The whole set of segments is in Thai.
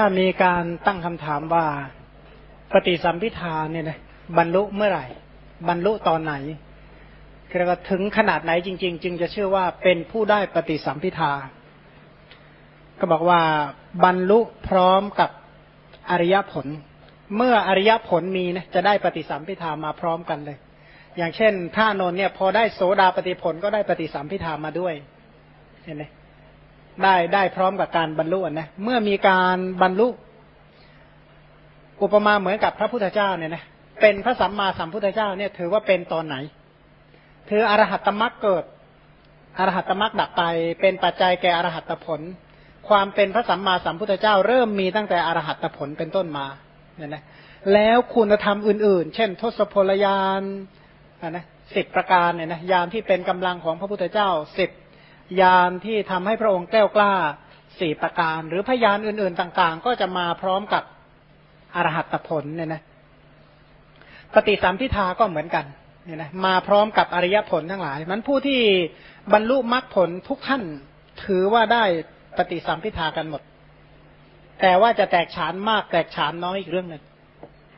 ถ้ามีการตั้งคำถามว่าปฏิสัมพิทาเนี่ยนะบรรลุเมื่อไหร่ บรรลุตอนไหนเรียกว่าถึงขนาดไหนจริง ๆ จึงจะเชื่อว่าเป็นผู้ได้ปฏิสัมพิทา ก็บอกว่าบรรลุพร้อมกับอริยผล เมื่ออริยผลมีนะจะได้ปฏิสัมพิทามาพร้อมกันเลย อย่างเช่นถ้านนเนี่ยพอได้โสดาปฏิผลก็ได้ปฏิสัมพิทามาด้วย เห็นไหม ได้ได้พร้อมกับการบรรลุนะ เมื่อมีการบรรลุ อุปมาเหมือนกับพระพุทธเจ้าเนี่ยนะเป็นพระสัมมาสัมพุทธเจ้าเนี่ย ถือว่าเป็นตอนไหน ถืออรหัตตมรรคเกิดอรหัตตมรรคดับไป เป็นปัจจัยแก่อรหัตผล ความเป็นพระสัมมาสัมพุทธเจ้า เริ่มมีตั้งแต่อรหัตผลเป็นต้นมาเนี่ยนะแล้วคุณธรรมอื่น ๆ เช่น ทศพลยานนะสิบประการเนี่ยนะยานที่เป็นกำลังของพระพุทธเจ้าสิบ ยานที่ทำให้พระองค์แก้วกล้าสี่ประการ หรือพยานอื่น ๆ ต่าง ๆ ก็จะมาพร้อมกับอรหัตผลเนี่ยนะปฏิสัมพิทาก็เหมือนกันเนี่ยนะมาพร้อมกับอริยผลทั้งหลายมันผู้ที่บรรลุมรรคผลทุกท่านถือว่าได้ปฏิสัมพิทากันหมด แต่ว่าจะแตกฉานมากแตกฉานน้อยอีกเรื่องหนึ่ง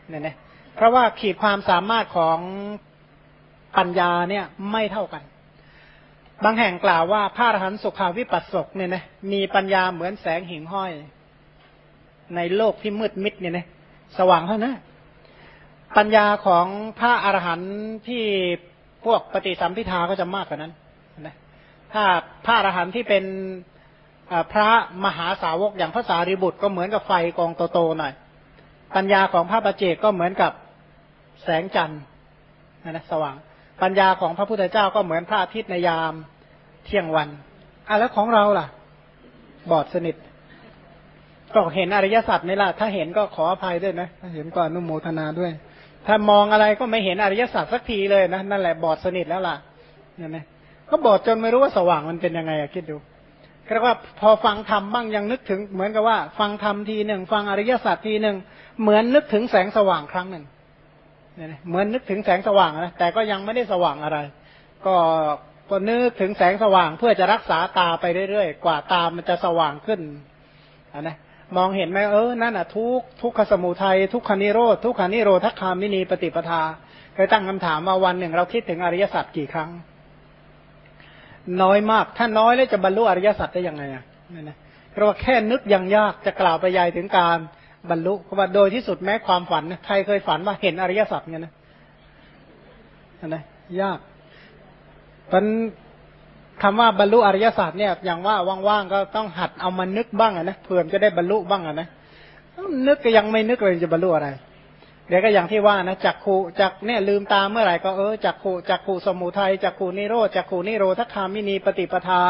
เนี่ยนะเพราะว่าขีดความสามารถของปัญญาเนี่ยไม่เท่ากัน บางแห่งกล่าวว่าพระอรหันต์สุขาวิปัสสกเนี่ยนะมีปัญญาเหมือนแสงหิ่งห้อย ในโลกที่มืดมิดเนี่ยนะสว่างเท่านั้นปัญญาของพระอรหันต์ที่พวกปฏิสัมพิทาก็จะมากกว่านั้นนะถ้าพระอรหันต์ที่เป็นพระมหาสาวกอย่างพระสารีบุตรก็เหมือนกับไฟกองโตๆหน่อย ปัญญาของพระประเจกก็เหมือนกับแสงจันทร์นะสว่าง ปัญญาของพระพุทธเจ้าก็เหมือนพระอาทิตย์ในยามเที่ยงวันอะแล้วของเราล่ะ บอดสนิท ก็เห็นอริยสัจไหมล่ะ ถ้าเห็นก็ขออภัยด้วยนะถ้าเห็นก็อนุโมทนาด้วย ถ้ามองอะไรก็ไม่เห็นอริยสัจสักทีเลยนะนั่นแหละบอดสนิทแล้วล่ะเนี่ยนะก็บอดจนไม่รู้ว่าสว่างมันเป็นยังไงอะคิดดูก็ว่าพอฟังธรรมบ้างยังนึกถึงเหมือนกับว่า ฟังธรรมทีหนึ่งฟังอริยสัจทีหนึ่งเหมือนนึกถึงแสงสว่างครั้งหนึ่ง เหมือนนึกถึงแสงสว่างนะแต่ก็ยังไม่ได้สว่างอะไร ก็ก็นึกถึงแสงสว่างเพื่อจะรักษาตาไปเรื่อยๆ กว่าตามันจะสว่างขึ้นนะมองเห็นไหมเออนั่นอะทุกทุกขสมุทัยทุกขานิโรธทุกขานิโรธคามินีปฏิปทาเคยตั้งคำถามว่าวันหนึ่งเราคิดถึงอริยสัจกี่ครั้ง น้อยมาก ถ้าน้อยแล้วจะบรรลุอริยสัจได้ยังไงอะนี่นะเพราะว่าแค่นึกยังยากจะกล่าวไปยายถึงการ บรรลุเพราะว่าโดยที่สุดแม้ความฝันใครเคยฝันว่าเห็นอริยสัจเงี้ยนะนะยากมันคำว่าบรรลุอริยสัจเนี่ยอย่างว่าว่างๆก็ต้องหัดเอามานึกบ้างนะเผื่อจะได้บรรลุบ้างนะนึกก็ยังไม่นึกเลยจะบรรลุอะไรเดี๋ยวก็อย่างที่ว่านะจักขูจักเนี่ยลืมตาเมื่อไหร่ก็เออจักขูจักขูสมุทัยจักขูนิโรธจักขูนิโรธคามินีปฏิปทา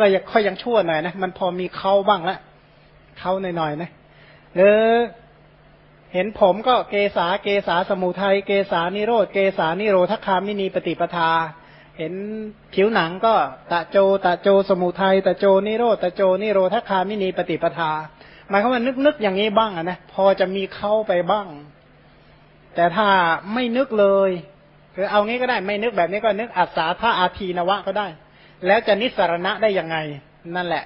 ก็ยังค่อยยังชั่วหน่อยนะมันพอมีเข้าบ้างละเข้าหน่อยๆนะ หรือเห็นผมก็เกษาเกษาสมุทัยเกษานิโรธเกษานิโรธคามินีปฏิปทา เห็นผิวหนังก็ตะโจตะโจสมุทัยตะโจนิโรธตะโจนิโรธคามินีปฏิปทา หมายความว่านึกๆอย่างนี้บ้างอะนะพอจะมีเข้าไปบ้าง แต่ถ้าไม่นึกเลยคือเอางี้ก็ได้ไม่นึกแบบนี้ก็นึกอัศาธาอาทีนวะก็ได้ แล้วจะนิสรณะได้ยังไง นั่นแหละ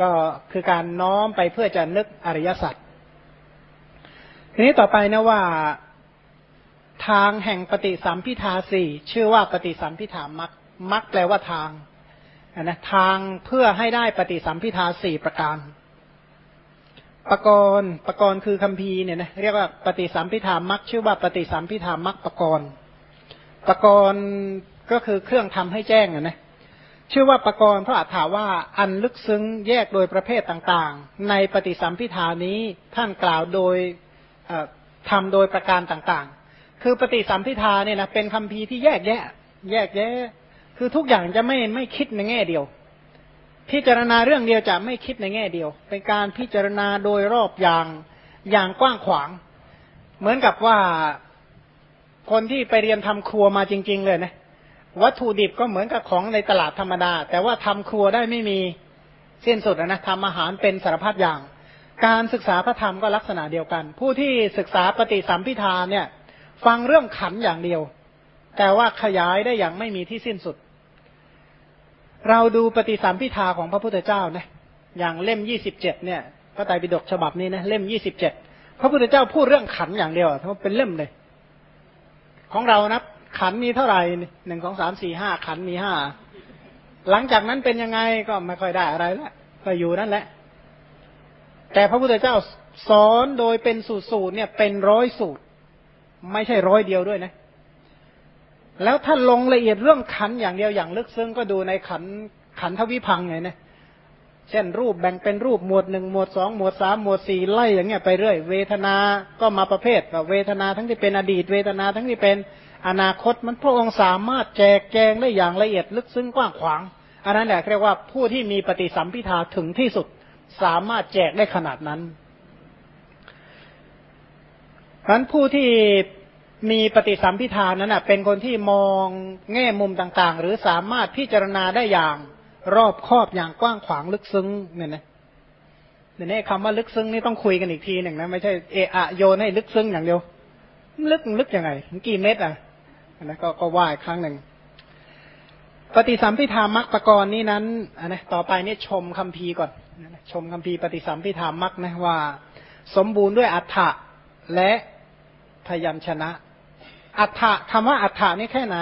ก็คือการน้อมไปเพื่อจะนึกอริยสัจทีนี้ต่อไปนะว่าทางแห่งปฏิสัมพิทาสี่ชื่อว่าปฏิสัมพิธามักมักแปลว่าทางนะทางเพื่อให้ได้ปฏิสัมพิทาสี่ประการปกรณ์ปกรณ์คือคำพีเนี่ยนะเรียกว่าปฏิสัมพิธามักชื่อว่าปฏิสัมพิธามักปกรณ์ปกรณ์ก็คือเครื่องทำให้แจ้งนะ ชื่อว่าปกรณ์พระอาถาว่าอันลึกซึ้งแยกโดยประเภทต่างๆ ในปฏิสัมพิธานี้ท่านกล่าวโดยทำโดยประการต่างๆ คือปฏิสัมพิธาเนี่ยนะเป็นคำพีที่แยกแยะ แยกแยะ คือทุกอย่างจะไม่ไม่คิดในแง่เดียว พิจารณาเรื่องเดียวจะไม่คิดในแง่เดียว เป็นการพิจารณาโดยรอบอย่างอย่างกว้างขวาง เหมือนกับว่าคนที่ไปเรียนทำครัวมาจริง ๆ เลยนะ วัตถุดิบก็เหมือนกับของในตลาดธรรมดา แต่ว่าทำครัวได้ไม่มีสิ้นสุดนะทำอาหารเป็นสารพัดอย่าง การศึกษาพระธรรมก็ลักษณะเดียวกัน ผู้ที่ศึกษาปฏิสัมพิธาเนี่ย ฟังเรื่องขันอย่างเดียว แต่ว่าขยายได้อย่างไม่มีที่สิ้นสุด เราดูปฏิสัมพิธาของพระพุทธเจ้านะอย่างเล่มยี่สิบเจ็ดเนี่ยพระไตรปิฎกฉบับนี้นะเล่มยี่สิบเจ็ดพระพุทธเจ้าพูดเรื่องขันอย่างเดียวทั้งเป็นเล่มเลย ของเรานะ ขันมีเท่าไหร่หนึ่งสองสามสี่ห้าขันมีห้าหลังจากนั้นเป็นยังไงก็ไม่ค่อยได้อะไรแล้วก็อยู่นั่นแหละ แต่พระพุทธเจ้าสอนโดยเป็นสูตรสูตรเนี่ย เป็นร้อยสูตร ไม่ใช่ร้อยเดียวด้วยนะ แล้วถ้าลงละเอียดเรื่องขันอย่างเดียวอย่างลึกซึ้งก็ดูในขันขันทวิพังไงนะเช่นรูปแบ่งเป็นรูปหมวดหนึ่งหมวดสองหมวดสามหมวดสี่ไล่อย่างเงี้ยไปเรื่อย เวทนา ก็มาประเภทเวทนาทั้งที่เป็นอดีต เวทนาทั้งที่เป็น อนาคตมันพระองค์สามารถแจกแจงได้อย่างละเอียดลึกซึ้งกว้างขวางอันนั้นแหละเรียกว่าผู้ที่มีปฏิสัมพิทาถึงที่สุดสามารถแจกได้ขนาดนั้นเพราะนั้นผู้ที่มีปฏิสัมพิทานั้นเป็นคนที่มองแง่มุมต่างๆ หรือสามารถพิจารณาได้อย่างรอบครอบอย่างกว้างขวางลึกซึ้งเนี่ยนะเดี๋ยวนี้คำว่าลึกซึ้งนี่ต้องคุยกันอีกทีหนึ่งนะไม่ใช่เอะอะโยนให้ลึกซึ้งอย่างเดียว ลึกลึกยังไง กี่เม็ดอะ นะก็ก็ว่าอีกครั้งหนึ่ง ปฏิสัมพิธามักปกรณ์นี้นั้นอันนะต่อไปนี่ชมคัมภีร์ก่อนชมคัมภีร์ปฏิสัมพิธามักนะว่า สมบูรณ์ด้วยอัฏฐะและพยัญชนะ อัฏฐะคำว่าอัฏฐะนี่แค่ไหน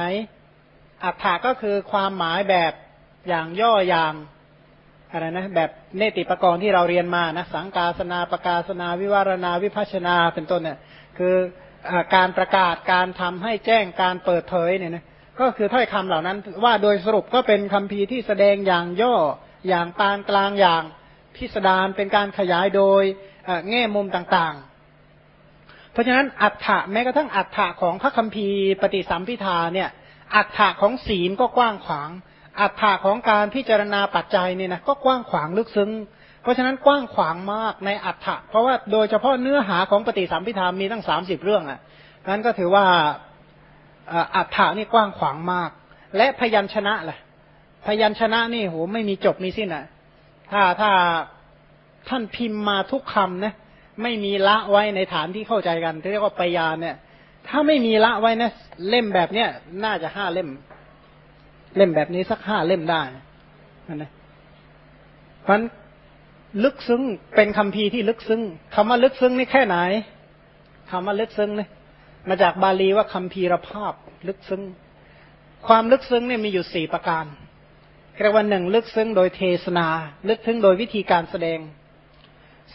อัฏฐะก็คือความหมายแบบอย่างย่ออย่างอะไรนะแบบเนติปกรณ์ที่เราเรียนมานะสังกาสนาประกาศนา วิวารณาวิพัชนาเป็นต้นเนี่ย คือ การประกาศการทำให้แจ้งการเปิดเผยเนี่ยนะก็คือถ้อยคำเหล่านั้น ว่าโดยสรุปก็เป็นคำพีที่แสดงอย่างย่ออย่างปานกลางอย่างพิสดารเป็นการขยายโดยแง่มุมต่างๆ เพราะฉะนั้นอัฏฐะแม้กระทั่งอัฏฐะของพระคัมภีร์ปฏิสัมพิทาเนี่ยอัฏฐะของศีลก็กว้างขวาง อัฏฐะของการพิจารณาปัจจัยเนี่ยนะก็กว้างขวางลึกซึ้ง เพราะฉะนั้นกว้างขวางมากในอัฏฐะเพราะว่าโดยเฉพาะเนื้อหาของปฏิสัมพิธามีตั้งสามสิบเรื่องอะนั้นก็ถือว่าอัฏฐานี่กว้างขวางมาก และพยัญชนะล่ะ พยัญชนะนี่โหไม่มีจบมีสิ้นอะ ถ้าถ้าท่านพิมพ์มาทุกคำนะไม่มีละไว้ในฐานที่เข้าใจกันที่เรียกว่าปยานเนี่ย ถ้าไม่มีละไว้นะเล่มแบบเนี้ยน่าจะห้าเล่ม เล่มแบบนี้สักห้าเล่มได้นะเพราะ ลึกซึ้งเป็นคำพีที่ลึกซึ้งคำว่าลึกซึ้งนี่แค่ไหนคำว่าลึกซึ้งเนี่ยมาจากบาลีว่าคำพีรภาพ ลึกซึ้ง ความลึกซึ้งเนี่ยมีอยู่สี่ประการเรียกว่าหนึ่งลึกซึ้งโดยเทศนา ลึกซึ้งโดยวิธีการแสดง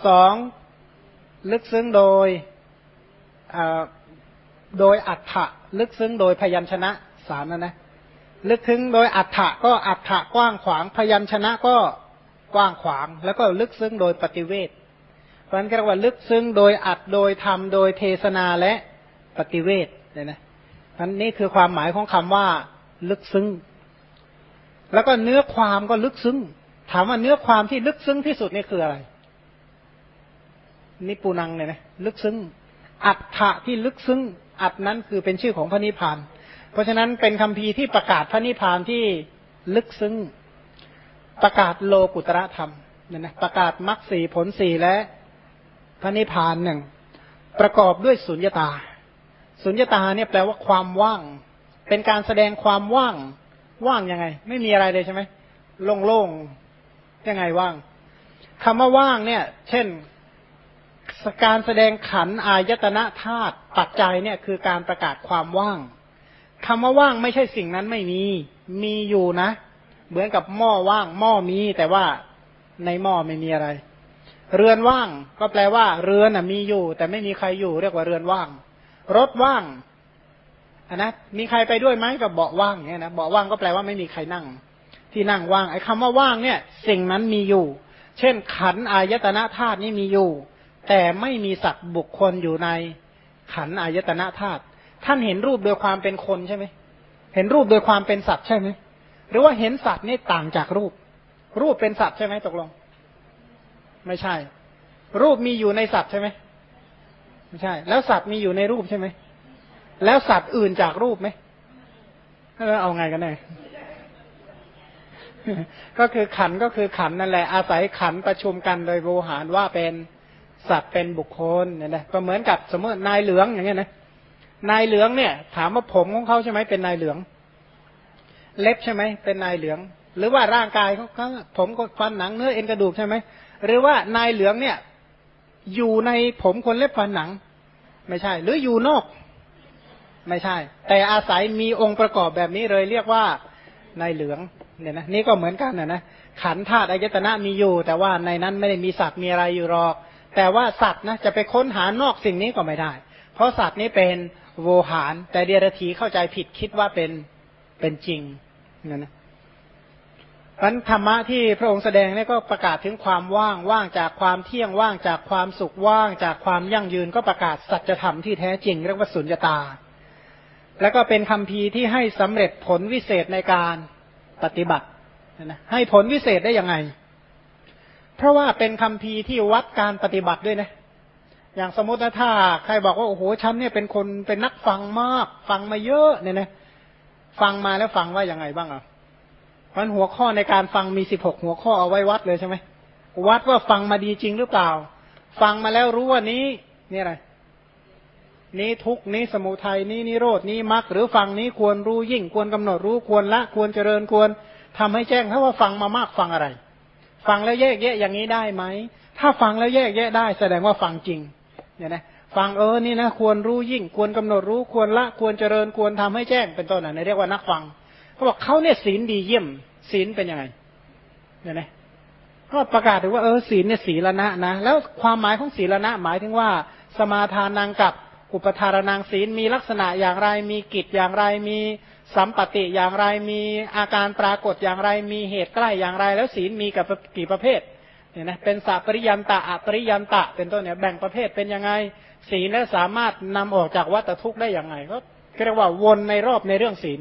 สองลึกซึ้งโดยโดยอัฏฐะลึกซึ้งโดยพยัญชนะสามนะนะลึกซึ้งโดยอัฏฐะก็อัฏฐะกว้างขวางพยัญชนะก็ กว้างขวาง แล้วก็ลึกซึ้งโดยปฏิเวทเพราะนั้นเรียกว่าลึกซึ้งโดยอัดโดยธรรมโดยเทศนาและปฏิเวทเนี่ยนะนั้นนี่คือความหมายของคำว่า ลึกซึ้ง แล้วก็เนื้อความก็ลึกซึ้ง ถามว่าเนื้อความที่ลึกซึ้งที่สุดนี่คืออะไรนิปูนังเนี่ยนะลึกซึ้ง อัฏฐะที่ลึกซึ้ง อัดนั้นคือเป็นชื่อของพระนิพพาน เพราะฉะนั้นเป็นคำพีที่ประกาศพระนิพพานที่ลึกซึ้ง ประกาศโลกุตระธรรมเนี่ยนะประกาศมรรคสี่ผลสี่และพระนิพพานหนึ่งประกอบด้วยสุญญตา สุญญตาเนี่ยแปลว่าความว่าง เป็นการแสดงความว่าง ว่างยังไง ไม่มีอะไรเลยใช่ไหมโล่งๆยังไงว่างคำว่าว่างเนี่ย เช่นการแสดงขันอายตนะธาตุปัจจัยเนี่ยคือการประกาศความว่างคำว่าว่างไม่ใช่สิ่งนั้นไม่มี มีอยู่นะ เหมือนกับหม้อว่างหม้อมี แต่ว่าในหม้อไม่มีอะไร เรือนว่างก็แปลว่า เรือนมีอยู่ แต่ไม่มีใครอยู่ เรียกว่าเรือนว่าง รถว่างอนนะมีใครไปด้วยไหมกับเบาะว่างเนี่ยนะเบาะว่างก็แปลว่าไม่มีใครนั่ง ที่นั่งว่างไอ้คาว่าว่างเนี่ย สิ่งนั้นมีอยู่ เช่น ขันอายตนะธาตุนี่มีอยู่ แต่ไม่มีสัตว์บุคคลอยู่ใน ขันอายตนะธาตุท่านเห็นรูปโดยความเป็นคนใช่ไหมเห็นรูปโดยความเป็นสัตว์ใช่ไหม หรือว่าเห็นสัตว์นี่ต่างจากรูป รูปเป็นสัตว์ใช่ไหมตกลง ไม่ใช่ รูปมีอยู่ในสัตว์ใช่ไหมไม่ใช่ แล้วสัตว์มีอยู่ในรูปใช่ไหมแล้วสัตว์อื่นจากรูปไหมแล้วเอาไงกันแน่ก็คือขันก็คือขันนั่นแหละ อาศัยขันประชุมกันโดยโวหารว่าเป็นสัตว์เป็นบุคคลเนี่ยนะก็เหมือนกับสมมตินายเหลืองอย่างเงี้ยนะนายเหลืองเนี่ย ถามว่าผมของเขาใช่ไหมเป็นนายเหลือง เล็บใช่ไหมเป็นนายเหลือง หรือว่าร่างกายเขาผมก็ฟันหนังเนื้อเอ็นกระดูกใช่ไหมหรือว่านายเหลืองเนี่ย อยู่ในผมคนเล็บฟันหนัง ไม่ใช่ หรืออยู่นอก ไม่ใช่ แต่อาศัยมีองค์ประกอบแบบนี้เลยเรียกว่านายเหลืองเนี่ยนะนี่ก็เหมือนกันนะนะขันธาตุอายตนะมีอยู่ แต่ว่าในนั้นไม่ได้มีสัตว์มีอะไรอยู่หรอก แต่ว่าสัตว์นะจะไปค้นหานอกสิ่งนี้ก็ไม่ได้ เพราะสัตว์นี้เป็นโวหาร แต่เดียรถีเข้าใจผิดคิดว่าเป็นเป็นจริง นั่นนะพันธรรมะที่พระองค์แสดงนี่ก็ประกาศถึงความว่างว่างจากความเที่ยงว่างจากความสุขว่าง จากความยั่งยืนก็ประกาศสัจธรรมที่แท้จริงเรียกว่าสุญญตา แล้วก็เป็นคำพีที่ให้สำเร็จผลวิเศษในการปฏิบัตินะให้ผลวิเศษได้ยังไง เพราะว่าเป็นคำพีที่วัดการปฏิบัติด้วยนะ อย่างสมมติถ้าใครบอกว่าโอ้โหฉันเนี่ยเป็นคนเป็นนักฟังมาก ฟังมาเยอะเนี่ยนะ ฟังมาแล้วฟังว่ายังไงบ้างอะมันหัวข้อในการฟังมีสิบหกหัวข้อเอาไว้วัดเลยใช่ไหมวัดว่าฟังมาดีจริงหรือเปล่า ฟังมาแล้วรู้ว่านี้นี่อะไรนี้ทุกนี้สมุทัยนี้นิโรดนี้มรรคหรือฟังนี้ควรรู้ยิ่งควรกำหนดรู้ควรละควรเจริญควรทำให้แจ้งถ้าว่าฟังมามากฟังอะไร ฟังแล้วแยกแยะอย่างนี้ได้ไหมถ้าฟังแล้วแยกแยะได้ แสดงว่าฟังจริงเนี่ยนะ ฟังเออนี่นะควรรู้ยิ่งควรกำหนดรู้ควรละควรเจริญควรทำให้แจ้งเป็นต้นนะเรียกว่านักฟังเขาบอกเขาเนี่ยศีลดีเยี่ยม ศีลเป็นยังไงเนี่ยนะก็ประกาศถึงว่าเออศีลเนี่ยศีลนะนะ แล้วความหมายของศีลนะหมายถึงว่า สมาทานังกับอุปทานนางศีลมีลักษณะอย่างไรมีกิจอย่างไรมีสัมปติอย่างไรมีอาการปรากฏอย่างไรมีเหตุใกล้อย่างไร แล้วศีลมีกับกี่ประเภท เนี่ยนะเป็นสัปริยันตะอปริยันตะ เป็นต้นเนี่ยแบ่งประเภทเป็นยังไงศีลและสามารถนำออกจากวัฏทุกข์ได้อย่างไงก็เรียกว่าวนในรอบในเรื่องศีล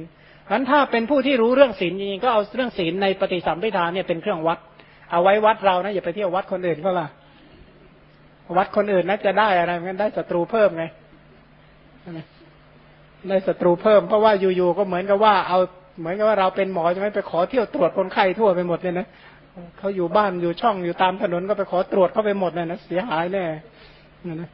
นั้นถ้าเป็นผู้ที่รู้เรื่องศีลจริงๆก็เอาเรื่องศีลในปฏิสัมพิธาเนี่ยเป็นเครื่องวัด เอาไว้วัดเรานะอย่าไปเที่ยววัดคนอื่นก็ล่ะวัดคนอื่นน่าจะได้อะไรมันได้ศัตรูเพิ่มไงได้ศัตรูเพิ่มเพราะว่าอยู่ๆก็เหมือนกับว่าเอาเหมือนกับว่าเราเป็นหมอจะไม่ไปขอเที่ยวตรวจคนไข้ทั่วไปหมดเลยนะ เขาอยู่บ้านอยู่ช่องอยู่ตามถนนก็ไปขอตรวจเข้าไปหมดเลยนะเสียหายแน่นะ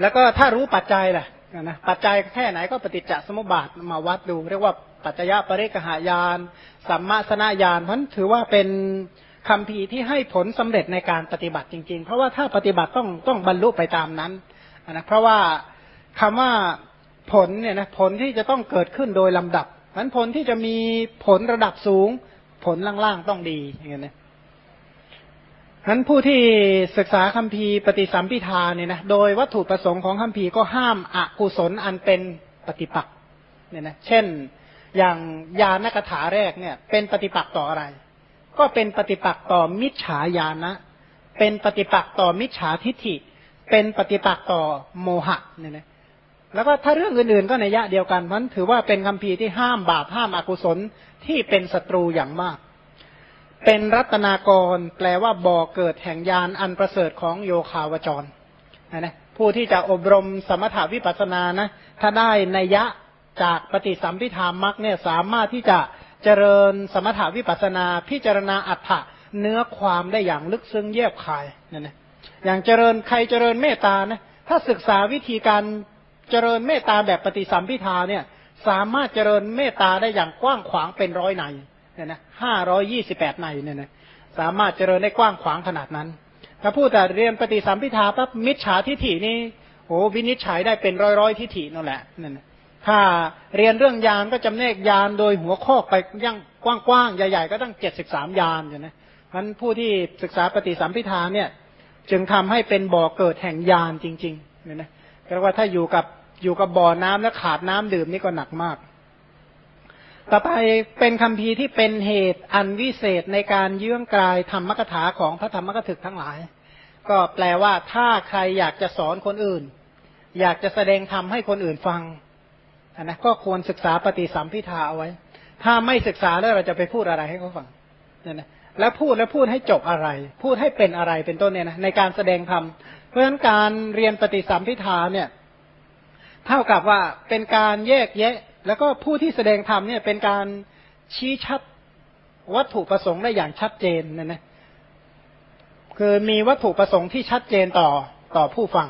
แล้วก็ถ้ารู้ปัจจัยล่ะนะปัจจัยแค่ไหนก็ปฏิจจสมุปบาทมาวัดดู เรียกว่าปัจจยปริกหายานสัมมาสนญาณเพราะถือว่าเป็นคำพีที่ให้ผลสำเร็จในการปฏิบัติจริง ๆ เพราะว่าถ้าปฏิบัติต้องต้องบรรลุไปตามนั้นนะเพราะว่าคำว่าผลเนี่ยนะผลที่จะต้องเกิดขึ้นโดยลำดับมันผลที่จะมีผลระดับสูง ผลล่างๆต้องดีอย่างเงี้ยนะนั้นผู้ที่ศึกษาคัมภีร์ปฏิสัมพิทาเนี่ยนะโดยวัตถุประสงค์ของคัมภีร์ก็ห้ามอกุศลอันเป็นปฏิปักษ์เนี่ยนะเช่นอย่างยานกถาแรกเนี่ย เป็นปฏิปักษ์ต่ออะไร ก็เป็นปฏิปักษ์ต่อมิจฉาญาณะเป็นปฏิปักษ์ต่อมิจฉาทิฏฐิ เป็นปฏิปักษ์ต่อโมหะเนี่ยนะ แล้วก็ถ้าเรื่องอื่นๆก็ในยะเดียวกันมันถือว่าเป็นคัมภีที่ห้ามบาปห้ามอกุศลที่เป็นศัตรูอย่างมาก เป็นรัตนากรแปลว่าบ่อเกิดแห่งยานอันประเสริฐของโยคาวจรนะผู้ที่จะอบรมสมถาวิปัสสนานะ ถ้าได้ในยะจากปฏิสัมพิธามักเนี่ยสามารถที่จะเจริญสมถาวิปัสสนา พิจารณาอัฏฐะเนื้อความได้อย่างลึกซึ้งแยบคายนั่นนะอย่างเจริญใครเจริญเมตตานะถ้าศึกษาวิธีการ เจริญเมตตาแบบปฏิสัมพิทาเนี่ยสามารถเจริญเมตตาได้อย่างกว้างขวางเป็นร้อยในเนี่ยนะห้าร้อยยี่สิบแปดในเนี่ยนะสามารถเจริญได้กว้างขวางขนาดนั้น ถ้าพูดแต่เรียนปฏิสัมพิทาปั๊บมิจฉาทิฐินี่โอ้วินิจฉัยได้เป็นร้อยร้อยทิฐินั่นแหละนั่นถ้าเรียนเรื่องยานก็จำแนกยานโดยหัวข้อไปยังกว้างๆใหญ่ ๆ ก็ตั้งเจ็ดสิบสามยานอยู่นะเพราะผู้ที่ศึกษาปฏิสัมพิทาเนี่ย จึงทำให้เป็นบ่อเกิดแห่งยานจริงๆเนี่ยนะแปลว่าถ้าอยู่กับ อยู่กับบ่อน้ำแล้วขาดน้ำดื่มนี่ก็หนักมาก ต่อไปเป็นคำพีที่เป็นเหตุอันวิเศษในการเยื่องกลายธรรมกถาของพระธรรมกถึกทั้งหลาย ก็แปลว่าถ้าใครอยากจะสอนคนอื่น อยากจะแสดงธรรมให้คนอื่นฟังนะก็ควรศึกษาปฏิสัมพิทาเอาไว้ ถ้าไม่ศึกษาแล้วเราจะไปพูดอะไรให้เขาฟังเนี่ยนะแล้วพูดแล้วพูดให้จบอะไร พูดให้เป็นอะไรเป็นต้นเนี่ยนะในการแสดงธรรมเพราะฉะนั้นการเรียนปฏิสัมพิทาเนี่ย เท่ากับว่าเป็นการแยกแยะ แล้วก็ผู้ที่แสดงธรรมเนี่ยเป็นการชี้ชัดวัตถุประสงค์ได้อย่างชัดเจนนะนะคือมีวัตถุประสงค์ที่ชัดเจนต่อต่อผู้ฟัง